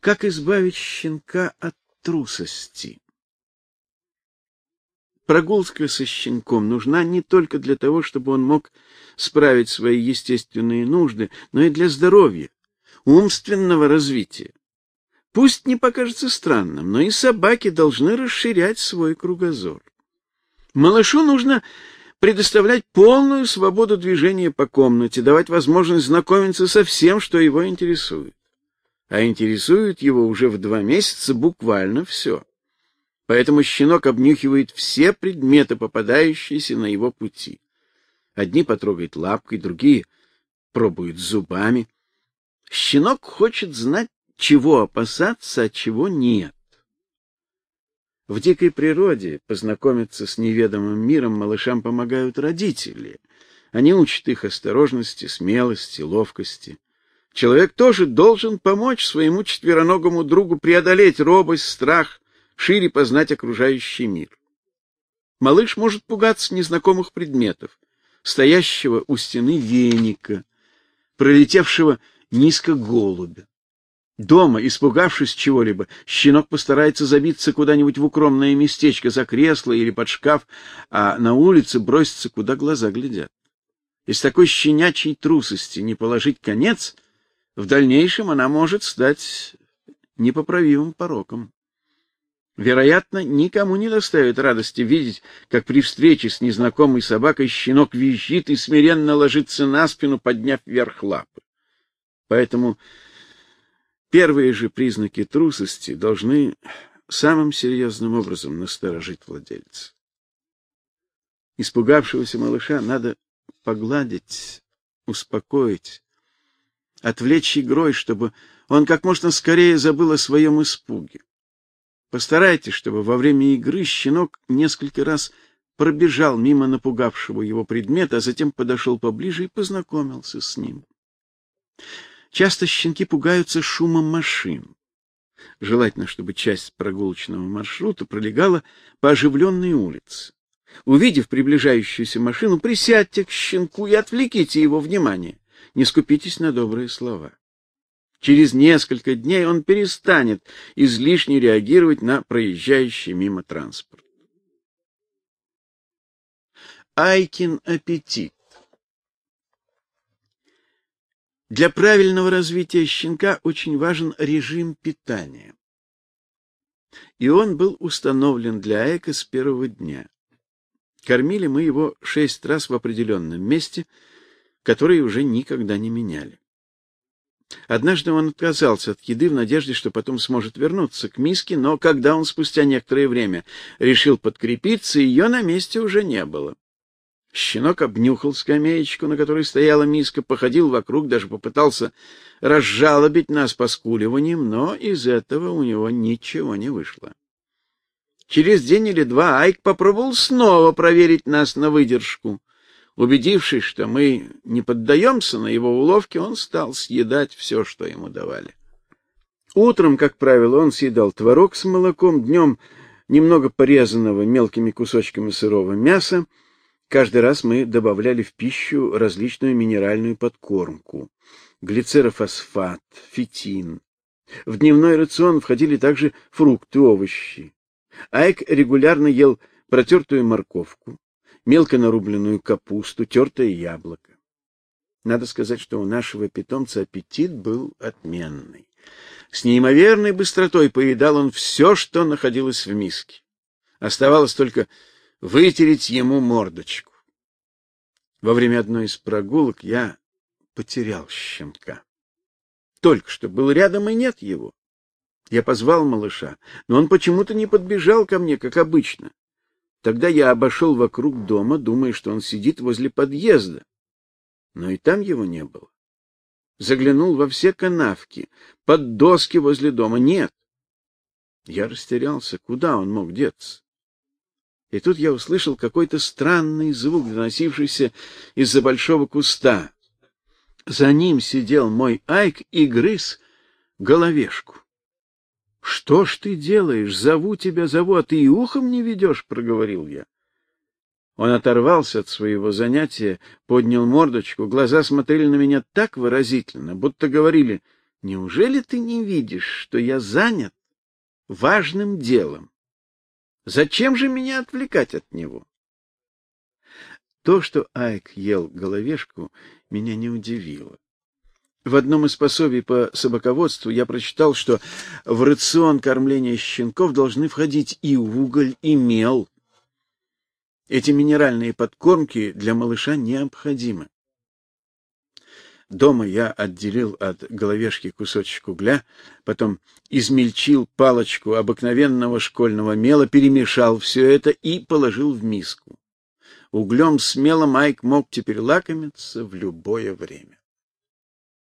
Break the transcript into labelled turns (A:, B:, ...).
A: Как избавить щенка от трусости? Прогулка со щенком нужна не только для того, чтобы он мог справить свои естественные нужды, но и для здоровья, умственного развития. Пусть не покажется странным, но и собаки должны расширять свой кругозор. Малышу нужно предоставлять полную свободу движения по комнате, давать возможность знакомиться со всем, что его интересует. А интересует его уже в два месяца буквально все. Поэтому щенок обнюхивает все предметы, попадающиеся на его пути. Одни потрогает лапкой, другие пробуют зубами. Щенок хочет знать, чего опасаться, а чего нет. В дикой природе познакомиться с неведомым миром малышам помогают родители. Они учат их осторожности, смелости, ловкости. Человек тоже должен помочь своему четвероногому другу преодолеть робость, страх, шире познать окружающий мир. Малыш может пугаться незнакомых предметов, стоящего у стены веника, пролетевшего низко голубя. Дома, испугавшись чего-либо, щенок постарается забиться куда-нибудь в укромное местечко за кресло или под шкаф, а на улице бросится, куда глаза глядят. Из такой щенячьей трусости не положить конец, в дальнейшем она может стать непоправимым пороком. Вероятно, никому не доставит радости видеть, как при встрече с незнакомой собакой щенок визжит и смиренно ложится на спину, подняв вверх лапы. Поэтому Первые же признаки трусости должны самым серьезным образом насторожить владельца. Испугавшегося малыша надо погладить, успокоить, отвлечь игрой, чтобы он как можно скорее забыл о своем испуге. Постарайтесь, чтобы во время игры щенок несколько раз пробежал мимо напугавшего его предмета, а затем подошел поближе и познакомился с ним. Часто щенки пугаются шумом машин. Желательно, чтобы часть прогулочного маршрута пролегала по оживленной улице. Увидев приближающуюся машину, присядьте к щенку и отвлеките его внимание. Не скупитесь на добрые слова. Через несколько дней он перестанет излишне реагировать на проезжающий мимо транспорт. Айкин аппетит Для правильного развития щенка очень важен режим питания. И он был установлен для Эка с первого дня. Кормили мы его шесть раз в определенном месте, которые уже никогда не меняли. Однажды он отказался от еды в надежде, что потом сможет вернуться к миске, но когда он спустя некоторое время решил подкрепиться, ее на месте уже не было. Щенок обнюхал скамеечку, на которой стояла миска, походил вокруг, даже попытался разжалобить нас поскуливанием, но из этого у него ничего не вышло. Через день или два Айк попробовал снова проверить нас на выдержку. Убедившись, что мы не поддаемся на его уловки, он стал съедать все, что ему давали. Утром, как правило, он съедал творог с молоком, днем немного порезанного мелкими кусочками сырого мяса, Каждый раз мы добавляли в пищу различную минеральную подкормку: глицерофосфат, фитин. В дневной рацион входили также фрукты, овощи. Айк регулярно ел протертую морковку, мелко нарубленную капусту, тертое яблоко. Надо сказать, что у нашего питомца аппетит был отменный. С неимоверной быстротой поедал он все, что находилось в миске. Оставалось только вытереть ему мордочку. Во время одной из прогулок я потерял щенка. Только что был рядом и нет его. Я позвал малыша, но он почему-то не подбежал ко мне, как обычно. Тогда я обошел вокруг дома, думая, что он сидит возле подъезда. Но и там его не было. Заглянул во все канавки, под доски возле дома нет. Я растерялся, куда он мог деться. И тут я услышал какой-то странный звук, доносившийся из-за большого куста. За ним сидел мой Айк и грыз головешку. Что ж ты делаешь? Зову тебя, зову, а ты и ухом не ведешь, проговорил я. Он оторвался от своего занятия, поднял мордочку, глаза смотрели на меня так выразительно, будто говорили: Неужели ты не видишь, что я занят важным делом? Зачем же меня отвлекать от него? То, что Айк ел головешку, меня не удивило. В одном из пособий по собаководству я прочитал, что в рацион кормления щенков должны входить и уголь, и мел. Эти минеральные подкормки для малыша необходимы. Дома я отделил от головешки кусочек угля, потом измельчил палочку обыкновенного школьного мела, перемешал все это и положил в миску. Углем смело Майк мог теперь лакомиться в любое время.